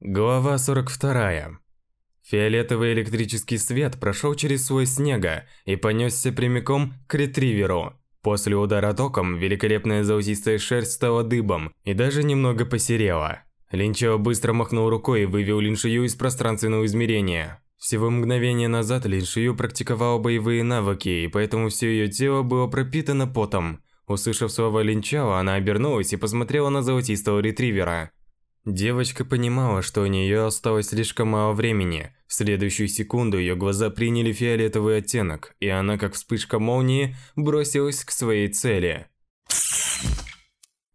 Глава 42. Фиолетовый электрический свет прошел через слой снега и понесся прямиком к ретриверу. После удара током великолепная золотистая шерсть стала дыбом и даже немного посерела. Линчо быстро махнул рукой и вывел Линшию из пространственного измерения. Всего мгновение назад Линшию практиковала боевые навыки, и поэтому все ее тело было пропитано потом. Услышав слова Линчао, она обернулась и посмотрела на золотистого ретривера – Девочка понимала, что у нее осталось слишком мало времени. В следующую секунду ее глаза приняли фиолетовый оттенок, и она, как вспышка молнии, бросилась к своей цели.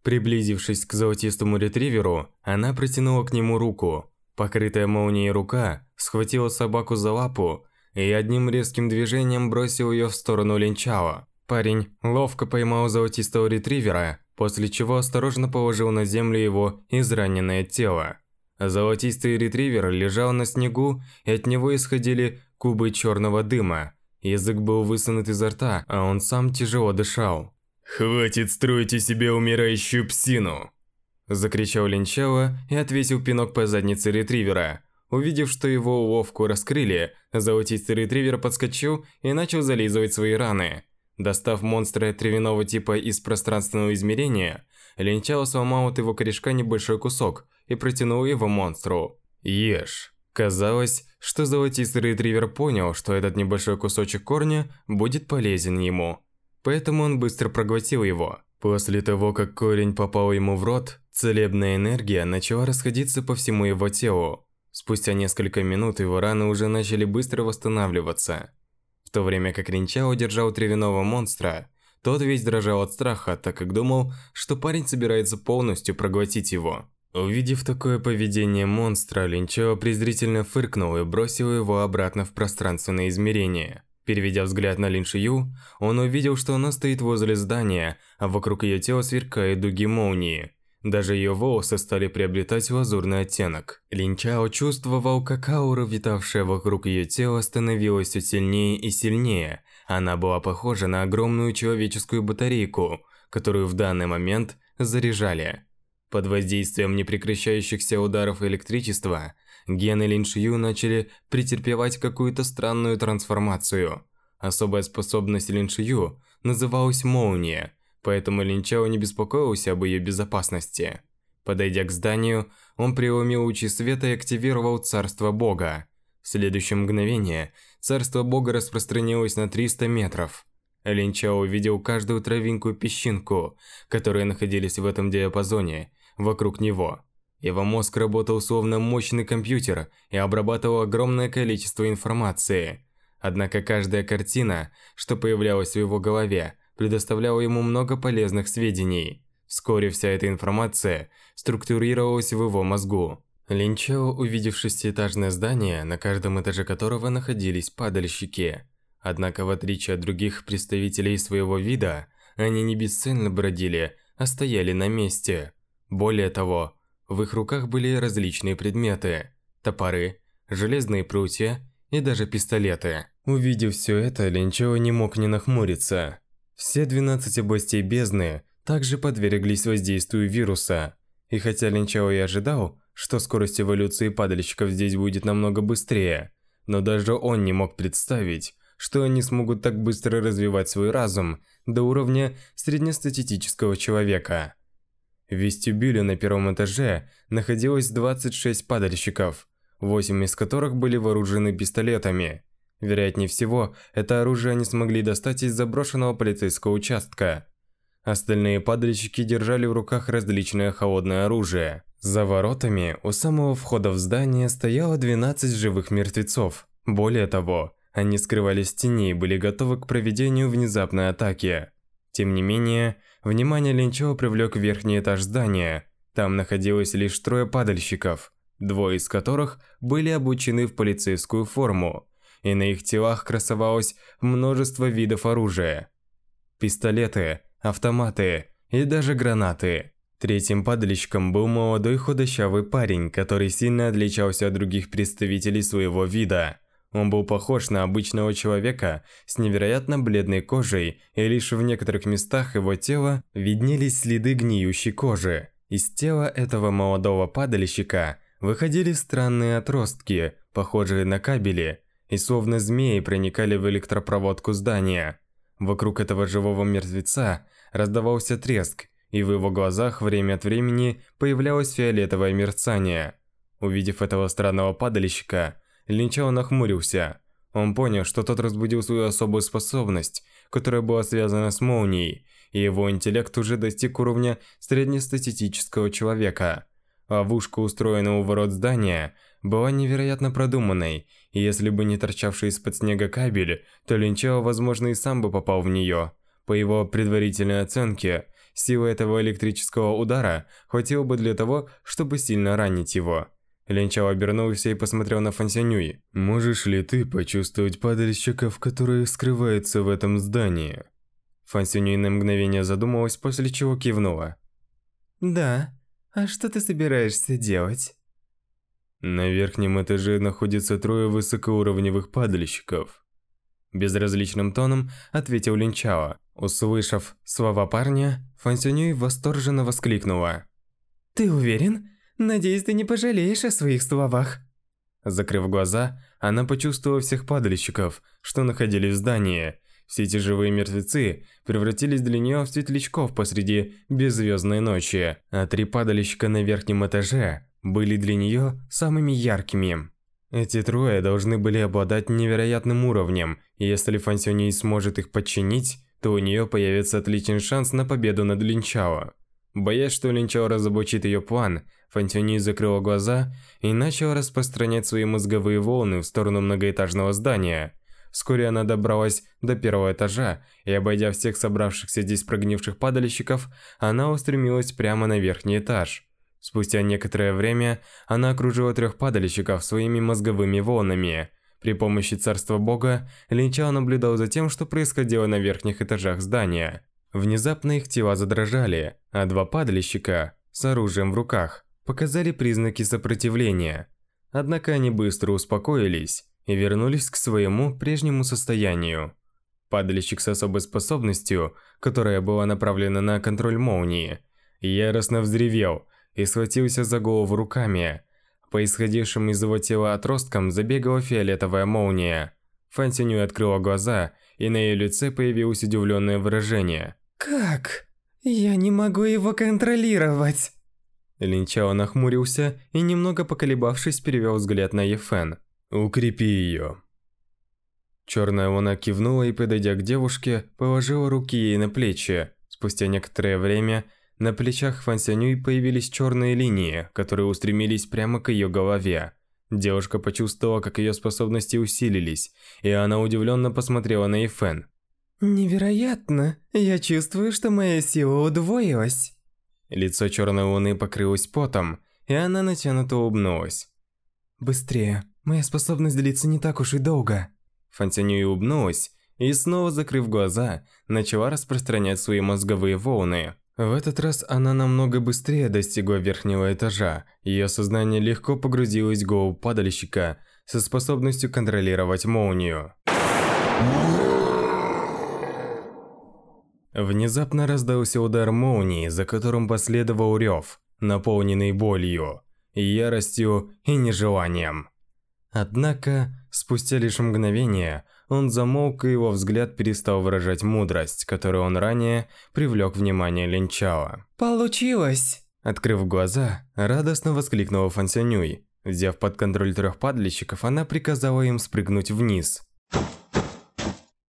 Приблизившись к золотистому ретриверу, она протянула к нему руку. Покрытая молнией рука схватила собаку за лапу и одним резким движением бросила ее в сторону линчала. Парень ловко поймал золотистого ретривера после чего осторожно положил на землю его израненное тело. Золотистый ретривер лежал на снегу, и от него исходили кубы черного дыма. Язык был высунут изо рта, а он сам тяжело дышал. «Хватит строить из себя умирающую псину!» Закричал Линчало и отвесил пинок по заднице ретривера. Увидев, что его уловку раскрыли, золотистый ретривер подскочил и начал зализывать свои раны. Достав монстра травяного типа из пространственного измерения, Линчао сломал от его корешка небольшой кусок и протянул его монстру. «Ешь». Казалось, что золотистый ретривер понял, что этот небольшой кусочек корня будет полезен ему. Поэтому он быстро проглотил его. После того, как корень попал ему в рот, целебная энергия начала расходиться по всему его телу. Спустя несколько минут его раны уже начали быстро восстанавливаться то время как Ринчао держал травяного монстра, тот весь дрожал от страха, так как думал, что парень собирается полностью проглотить его. Увидев такое поведение монстра, Линчао презрительно фыркнул и бросил его обратно в пространственное измерение. Переведя взгляд на Лин Шию, он увидел, что она стоит возле здания, а вокруг ее тела сверкают дуги молнии. Даже ее волосы стали приобретать лазурный оттенок. Линчао чувствовал, как аура, витавшая вокруг ее тела, становилась все сильнее и сильнее. Она была похожа на огромную человеческую батарейку, которую в данный момент заряжали. Под воздействием непрекращающихся ударов электричества, гены Линшью начали претерпевать какую-то странную трансформацию. Особая способность Линшью называлась «молния», поэтому Линчао не беспокоился об ее безопасности. Подойдя к зданию, он приумил лучи света и активировал Царство Бога. В следующее мгновение Царство Бога распространилось на 300 метров. Линчао увидел каждую травинку и песчинку, которые находились в этом диапазоне, вокруг него. Его мозг работал словно мощный компьютер и обрабатывал огромное количество информации. Однако каждая картина, что появлялась в его голове, предоставляла ему много полезных сведений. Вскоре вся эта информация структурировалась в его мозгу. Линчао, увидев шестиэтажное здание, на каждом этаже которого находились падальщики. Однако, в отличие от других представителей своего вида, они не бесцельно бродили, а стояли на месте. Более того, в их руках были различные предметы – топоры, железные прутья и даже пистолеты. Увидев все это, Линчао не мог не нахмуриться. Все 12 областей бездны также подверглись воздействию вируса. И хотя Линчао и ожидал, что скорость эволюции падальщиков здесь будет намного быстрее, но даже он не мог представить, что они смогут так быстро развивать свой разум до уровня среднестатистического человека. В вестибюле на первом этаже находилось 26 падальщиков, 8 из которых были вооружены пистолетами. Вероятнее всего, это оружие они смогли достать из заброшенного полицейского участка. Остальные падальщики держали в руках различное холодное оружие. За воротами у самого входа в здание стояло 12 живых мертвецов. Более того, они скрывались в тени и были готовы к проведению внезапной атаки. Тем не менее, внимание Линчо привлек верхний этаж здания. Там находилось лишь трое падальщиков, двое из которых были обучены в полицейскую форму, и на их телах красовалось множество видов оружия. Пистолеты, автоматы и даже гранаты. Третьим падальщиком был молодой худощавый парень, который сильно отличался от других представителей своего вида. Он был похож на обычного человека с невероятно бледной кожей, и лишь в некоторых местах его тела виднелись следы гниющей кожи. Из тела этого молодого падальщика выходили странные отростки, похожие на кабели, и словно змеи проникали в электропроводку здания. Вокруг этого живого мертвеца раздавался треск, и в его глазах время от времени появлялось фиолетовое мерцание. Увидев этого странного падальщика, Линчао нахмурился. Он понял, что тот разбудил свою особую способность, которая была связана с молнией, и его интеллект уже достиг уровня среднестатистического человека – а Ловушка, устроенная у ворот здания, была невероятно продуманной, и если бы не торчавший из-под снега кабель, то Линчао, возможно, и сам бы попал в нее. По его предварительной оценке, силы этого электрического удара хватило бы для того, чтобы сильно ранить его. Линчао обернулся и посмотрел на Фансянюи. «Можешь ли ты почувствовать падальщиков, который скрывается в этом здании?» Фансянюи на мгновение задумалась, после чего кивнула. «Да». А что ты собираешься делать? На верхнем этаже находится трое высокоуровневых падальщиков. Безразличным тоном ответил Линчао. Услышав слова парня, Фансюнюй восторженно воскликнула. «Ты уверен? Надеюсь, ты не пожалеешь о своих словах». Закрыв глаза, она почувствовала всех падальщиков, что находились в здании, все эти живые мертвецы превратились для нее в светлячков посреди беззвездной ночи, а три падальщика на верхнем этаже были для нее самыми яркими. Эти трое должны были обладать невероятным уровнем, и если Фансю не сможет их подчинить, то у нее появится отличный шанс на победу над Линчао. Боясь, что Линчао разобучит ее план, Фантюни закрыла глаза и начала распространять свои мозговые волны в сторону многоэтажного здания – Вскоре она добралась до первого этажа, и обойдя всех собравшихся здесь прогнивших падальщиков, она устремилась прямо на верхний этаж. Спустя некоторое время она окружила трех падальщиков своими мозговыми волнами. При помощи царства бога Линчао наблюдал за тем, что происходило на верхних этажах здания. Внезапно их тела задрожали, а два падальщика с оружием в руках показали признаки сопротивления. Однако они быстро успокоились и вернулись к своему прежнему состоянию. Падальщик с особой способностью, которая была направлена на контроль молнии, яростно взревел и схватился за голову руками. По исходившим из его тела отросткам забегала фиолетовая молния. Фантиню открыла глаза, и на ее лице появилось удивленное выражение. «Как? Я не могу его контролировать!» Линчао нахмурился и, немного поколебавшись, перевел взгляд на Ефен. Укрепи ее». Черная луна кивнула и, подойдя к девушке, положила руки ей на плечи. Спустя некоторое время на плечах Фан Сянюй появились черные линии, которые устремились прямо к ее голове. Девушка почувствовала, как ее способности усилились, и она удивленно посмотрела на Ифен. «Невероятно! Я чувствую, что моя сила удвоилась!» Лицо Черной Луны покрылось потом, и она натянуто улыбнулась. «Быстрее!» Моя способность длится не так уж и долго. Фонтянюй улыбнулась и снова, закрыв глаза, начала распространять свои мозговые волны. В этот раз она намного быстрее достигла верхнего этажа. Ее сознание легко погрузилось в голову падальщика со способностью контролировать молнию. Внезапно раздался удар молнии, за которым последовал рев, наполненный болью, яростью и нежеланием. Однако, спустя лишь мгновение, он замолк, и его взгляд перестал выражать мудрость, которую он ранее привлек внимание Линчао. «Получилось!» Открыв глаза, радостно воскликнула Фан Сянюй. Взяв под контроль трех падальщиков, она приказала им спрыгнуть вниз.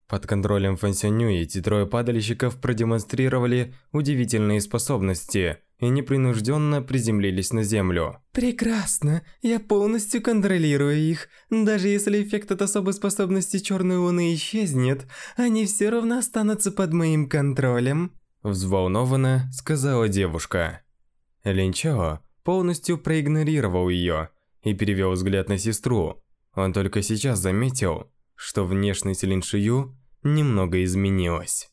Под контролем Фан Сянюи эти трое падальщиков продемонстрировали удивительные способности – и непринужденно приземлились на землю. «Прекрасно! Я полностью контролирую их. Даже если эффект от особой способности Черной Луны исчезнет, они все равно останутся под моим контролем», – взволнованно сказала девушка. Линчао полностью проигнорировал ее и перевел взгляд на сестру. Он только сейчас заметил, что внешность Линшию немного изменилась.